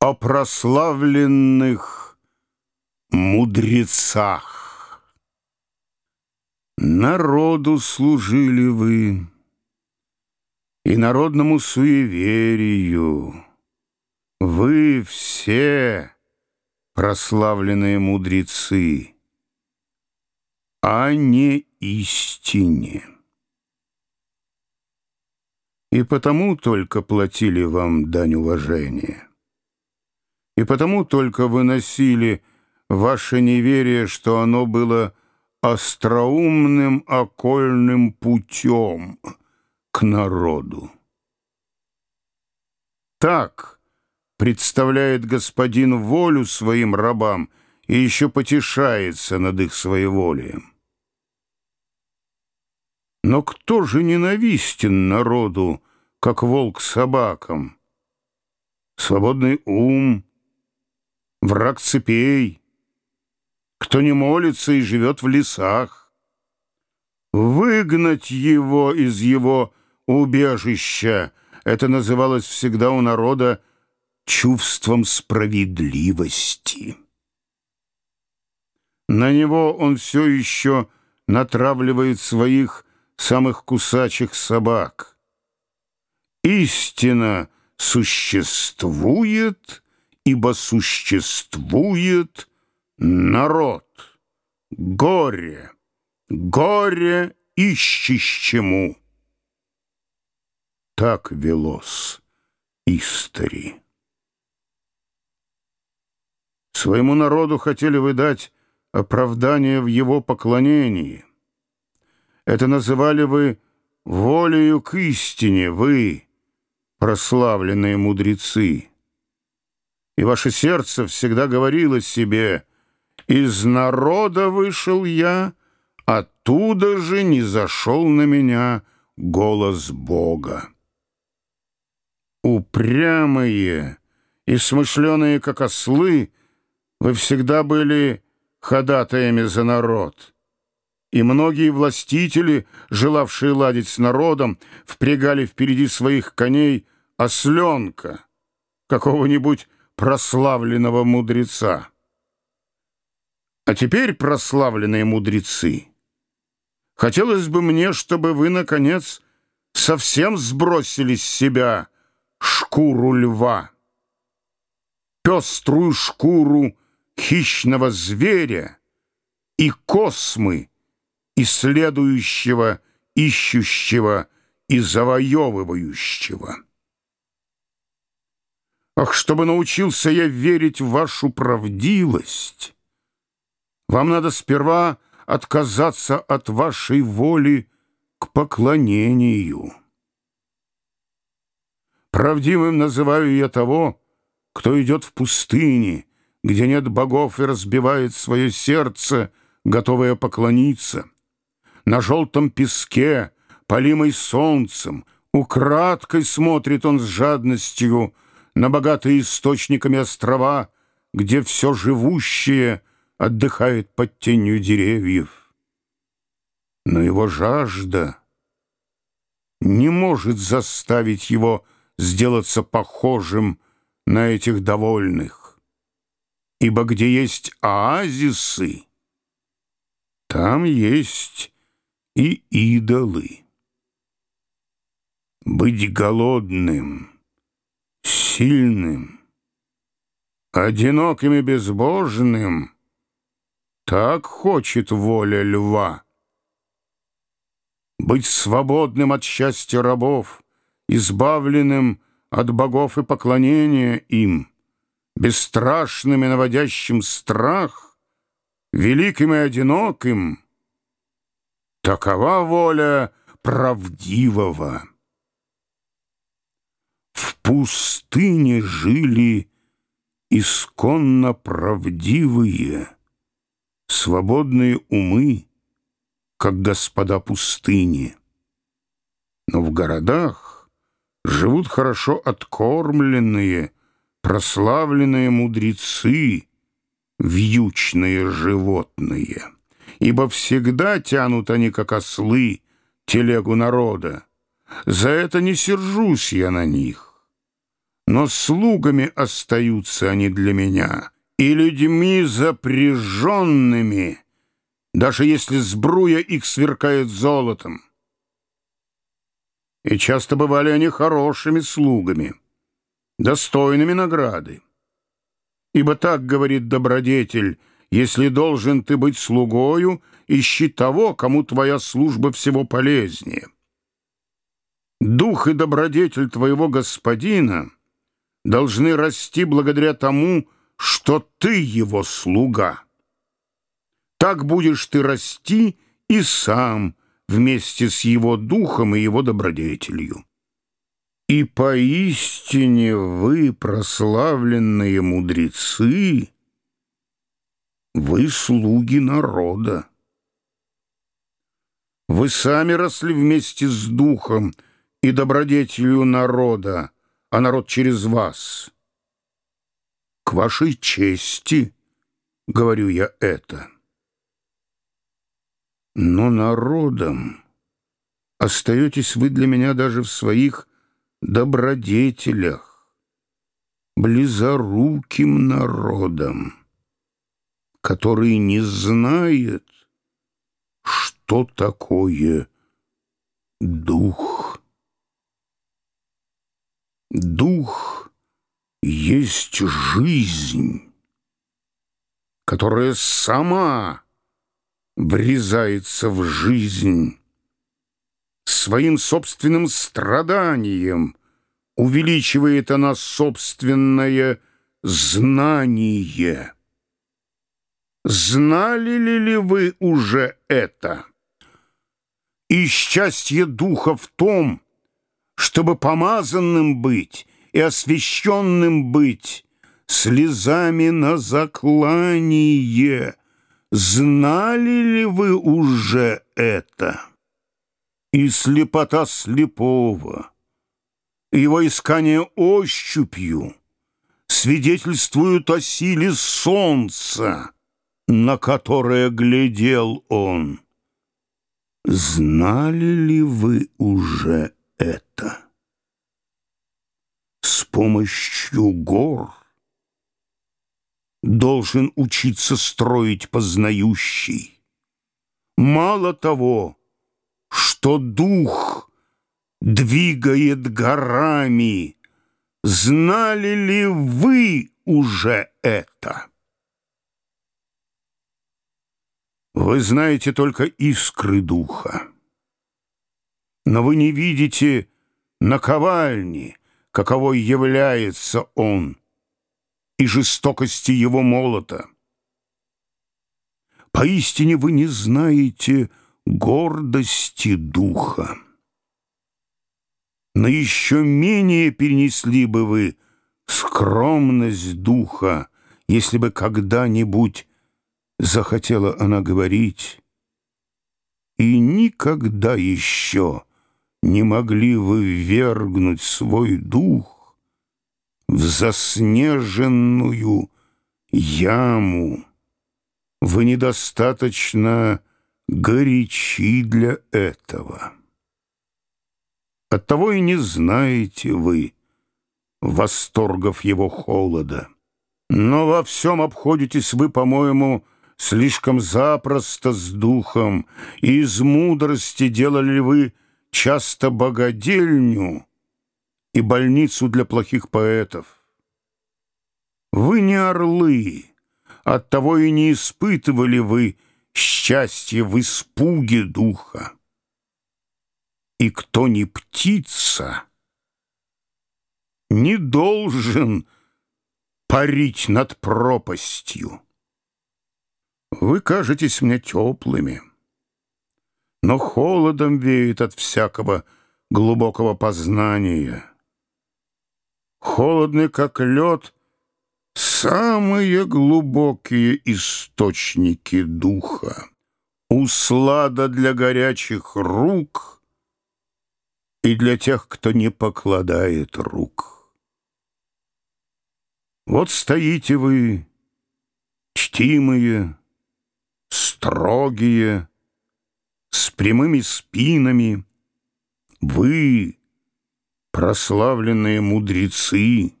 о прославленных мудрецах. Народу служили вы и народному суеверию. Вы все прославленные мудрецы, а не истине. И потому только платили вам дань уважения. И потому только выносили ваше неверие, что оно было остроумным окольным путем к народу. Так представляет господин волю своим рабам и еще потешается над их своеволием. Но кто же ненавистен народу, как волк собакам? Свободный ум — враг цепей, кто не молится и живет в лесах. Выгнать его из его убежища — это называлось всегда у народа чувством справедливости. На него он все еще натравливает своих самых кусачих собак. Истина существует — ибо существует народ. Горе, горе ищущему. Так велось истори. Своему народу хотели вы дать оправдание в его поклонении. Это называли вы волею к истине, вы, прославленные мудрецы и ваше сердце всегда говорило себе «Из народа вышел я, оттуда же не зашел на меня голос Бога». Упрямые и смышленые, как ослы, вы всегда были ходатаями за народ. И многие властители, желавшие ладить с народом, впрягали впереди своих коней осленка, какого-нибудь прославленного мудреца. А теперь, прославленные мудрецы, хотелось бы мне, чтобы вы, наконец, совсем сбросили с себя шкуру льва, пеструю шкуру хищного зверя и космы, исследующего, ищущего и завоевывающего. Ах, чтобы научился я верить в вашу правдивость! Вам надо сперва отказаться от вашей воли к поклонению. Правдивым называю я того, кто идет в пустыне, где нет богов и разбивает свое сердце, готовое поклониться. На желтом песке, полимой солнцем, украдкой смотрит он с жадностью — на богатые источниками острова, где все живущее отдыхает под тенью деревьев. Но его жажда не может заставить его сделаться похожим на этих довольных, ибо где есть оазисы, там есть и идолы. Быть голодным — сильным, одиноким и безбожным, так хочет воля льва. Быть свободным от счастья рабов, избавленным от богов и поклонения им, бесстрашным и наводящим страх, великим и одиноким. Такова воля правдивого пустыне жили исконно правдивые, свободные умы, как господа пустыни. Но в городах живут хорошо откормленные, прославленные мудрецы, вьючные животные, ибо всегда тянут они, как ослы, телегу народа. За это не сержусь я на них. Но слугами остаются они для меня, и людьми запряженными, даже если сбруя их сверкает золотом. И часто бывали они хорошими слугами, достойными награды. Ибо так говорит добродетель, если должен ты быть слугою, ищи того, кому твоя служба всего полезнее. Дух и добродетель твоего господина должны расти благодаря тому, что ты его слуга. Так будешь ты расти и сам вместе с его духом и его добродетелью. И поистине вы, прославленные мудрецы, вы слуги народа. Вы сами росли вместе с духом и добродетелью народа, а народ через вас. К вашей чести говорю я это. Но народом остаетесь вы для меня даже в своих добродетелях, близоруким народом, который не знает, что такое дух. Дух есть жизнь, которая сама врезается в жизнь своим собственным страданием, увеличивает она собственное знание. Знали ли, вы уже это? И счастье духа в том, чтобы помазанным быть и освященным быть, слезами на заклание. Знали ли вы уже это? И слепота слепого, его искание ощупью свидетельствуют о силе солнца, на которое глядел он. Знали ли вы уже это? С помощью гор должен учиться строить познающий. Мало того, что дух двигает горами, знали ли вы уже это? Вы знаете только искры духа, но вы не видите наковальни, каковой является он, и жестокости его молота. Поистине вы не знаете гордости духа. Но еще менее перенесли бы вы скромность духа, если бы когда-нибудь захотела она говорить, и никогда еще не могли вы вергнуть свой дух в заснеженную яму. Вы недостаточно горячи для этого. Оттого и не знаете вы восторгов его холода. Но во всем обходитесь вы, по-моему, слишком запросто с духом, и из мудрости делали вы часто богадельню и больницу для плохих поэтов. Вы не орлы, оттого и не испытывали вы счастье в испуге духа. И кто не птица, не должен парить над пропастью. Вы кажетесь мне теплыми, но холодом веет от всякого глубокого познания. Холодны, как лед, самые глубокие источники духа. Услада для горячих рук и для тех, кто не покладает рук. Вот стоите вы, чтимые, строгие, с прямыми спинами, вы, прославленные мудрецы,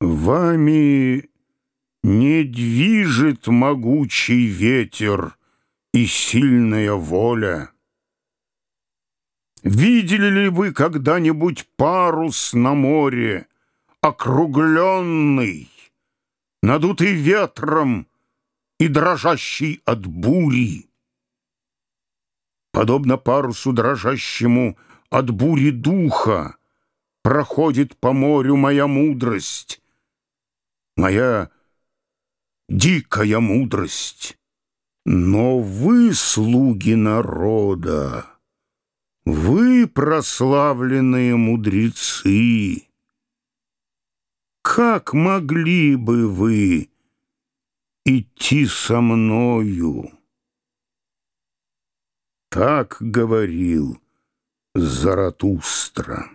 Вами не движет могучий ветер и сильная воля. Видели ли вы когда-нибудь парус на море, округленный, надутый ветром и дрожащий от бури? Подобно парусу дрожащему от бури духа, проходит по морю моя мудрость, моя дикая мудрость. Но вы, слуги народа, вы прославленные мудрецы, как могли бы вы идти со мною? Так говорил Заратустра.